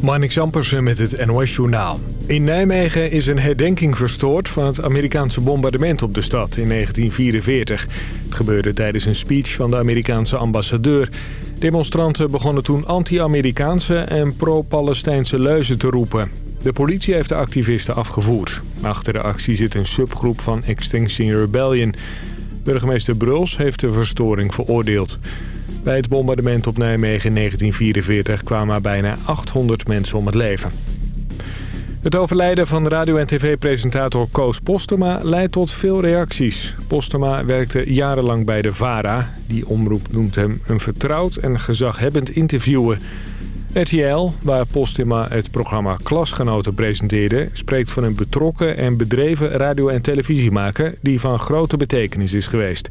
Marnix Ampersen met het NOS-journaal. In Nijmegen is een herdenking verstoord van het Amerikaanse bombardement op de stad in 1944. Het gebeurde tijdens een speech van de Amerikaanse ambassadeur. Demonstranten begonnen toen anti-Amerikaanse en pro-Palestijnse leuzen te roepen. De politie heeft de activisten afgevoerd. Achter de actie zit een subgroep van Extinction Rebellion. Burgemeester Bruls heeft de verstoring veroordeeld. Bij het bombardement op Nijmegen in 1944 kwamen bijna 800 mensen om het leven. Het overlijden van radio- en tv-presentator Koos Postema leidt tot veel reacties. Postema werkte jarenlang bij de VARA. Die omroep noemt hem een vertrouwd en gezaghebbend interviewer. RTL, waar Postema het programma Klasgenoten presenteerde... spreekt van een betrokken en bedreven radio- en televisiemaker... die van grote betekenis is geweest.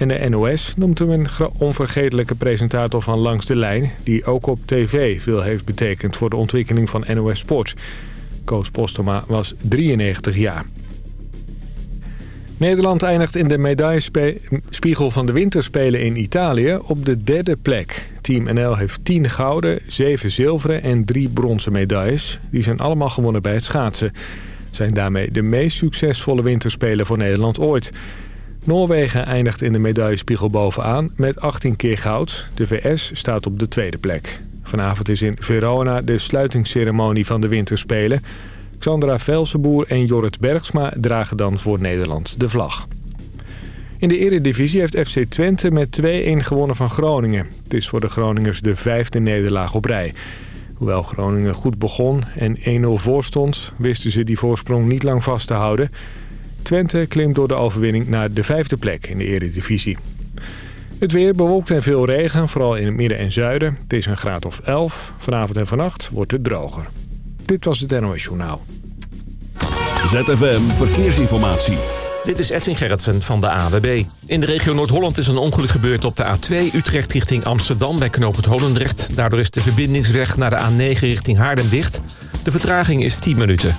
En de NOS noemt hem een onvergetelijke presentator van Langs de Lijn... die ook op tv veel heeft betekend voor de ontwikkeling van NOS Sport. Koos Postema was 93 jaar. Nederland eindigt in de medaillespiegel van de winterspelen in Italië op de derde plek. Team NL heeft 10 gouden, 7 zilveren en 3 bronzen medailles. Die zijn allemaal gewonnen bij het schaatsen. Zijn daarmee de meest succesvolle winterspelen voor Nederland ooit. Noorwegen eindigt in de medaillespiegel bovenaan met 18 keer goud. De VS staat op de tweede plek. Vanavond is in Verona de sluitingsceremonie van de winterspelen. Xandra Velsenboer en Jorrit Bergsma dragen dan voor Nederland de vlag. In de eredivisie heeft FC Twente met 2-1 gewonnen van Groningen. Het is voor de Groningers de vijfde nederlaag op rij. Hoewel Groningen goed begon en 1-0 voorstond... wisten ze die voorsprong niet lang vast te houden. Twente klimt door de overwinning naar de vijfde plek in de eredivisie. Het weer bewolkt en veel regen, vooral in het midden en zuiden. Het is een graad of 11. Vanavond en vannacht wordt het droger. Dit was het NOS Journaal. ZFM Verkeersinformatie. Dit is Edwin Gerritsen van de AWB. In de regio Noord-Holland is een ongeluk gebeurd op de A2 Utrecht richting Amsterdam bij knooppunt Holendrecht. Daardoor is de verbindingsweg naar de A9 richting Haarlem dicht. De vertraging is 10 minuten.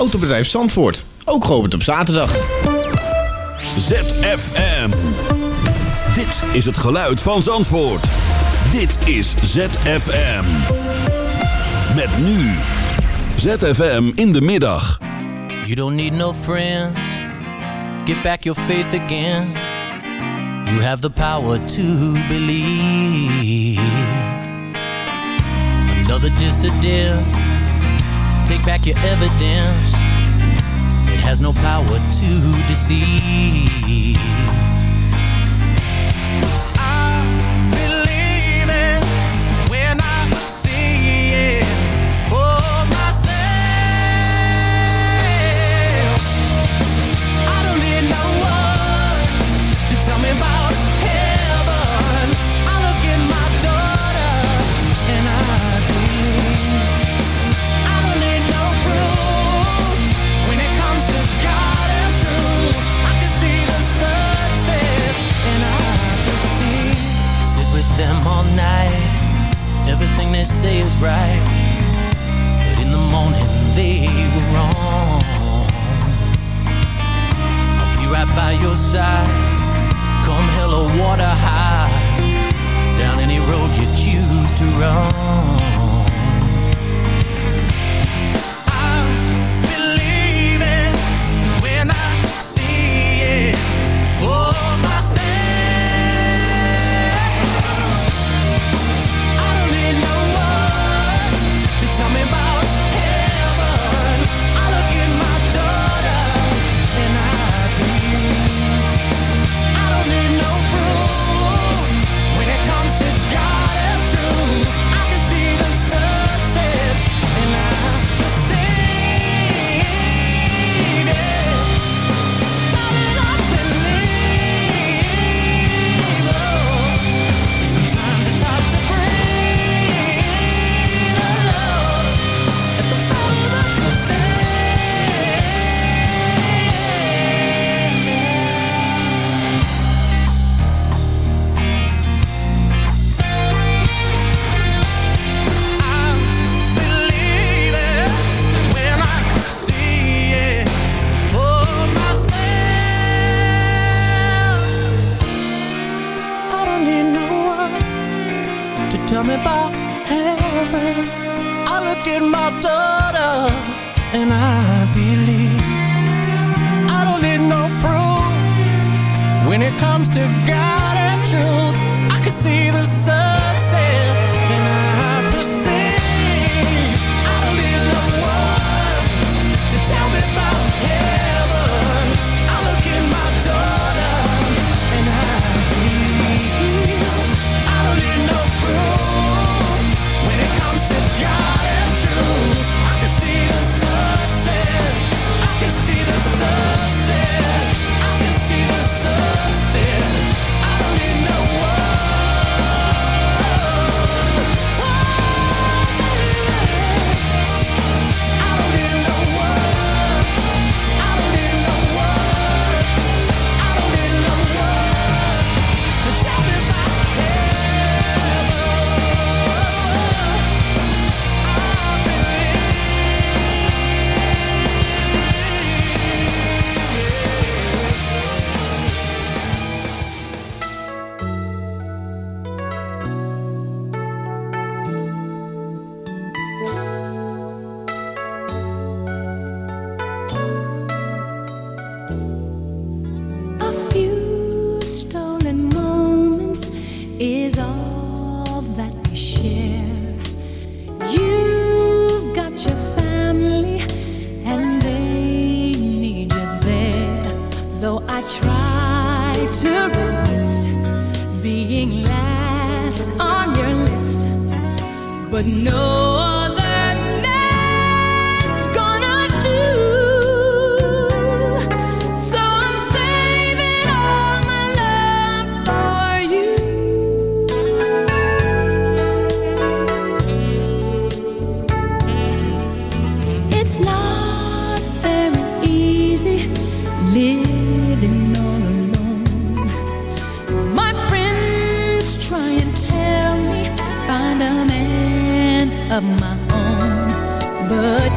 Autobedrijf Zandvoort, ook geopend op zaterdag. ZFM. Dit is het geluid van Zandvoort. Dit is ZFM. Met nu. ZFM in de middag. You don't need no friends. Get back your faith again. You have the power to believe. Another dissident. Take back your evidence. It has no power to deceive. it comes to God and truth. I can see the sun living all alone. My friends try and tell me find a man of my own, but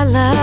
I love.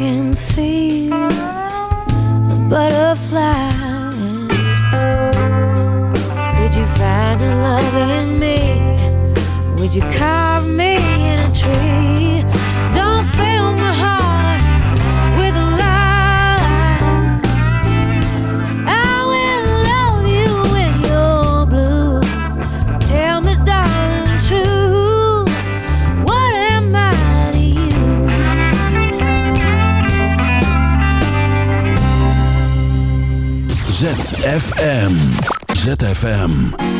can feel the butterflies. Could you find a love in me? Would you carve me? ZFM. ZFM.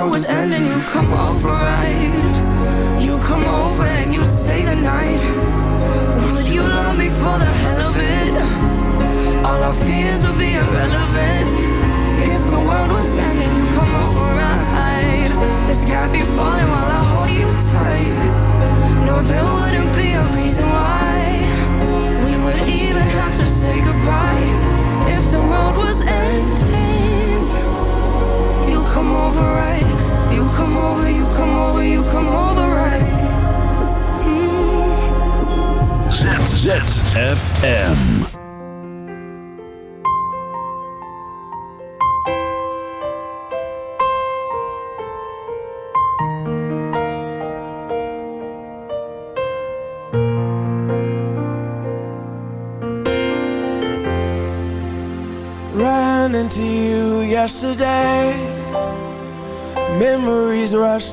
World was ending, you come over, right? You come over and you stay the night. Would you love me for the hell of it? All our fears would be irrelevant.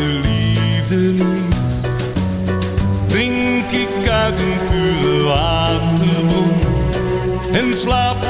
de liefde. Drink ik uit een pure waterbron en slaap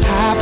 Happy.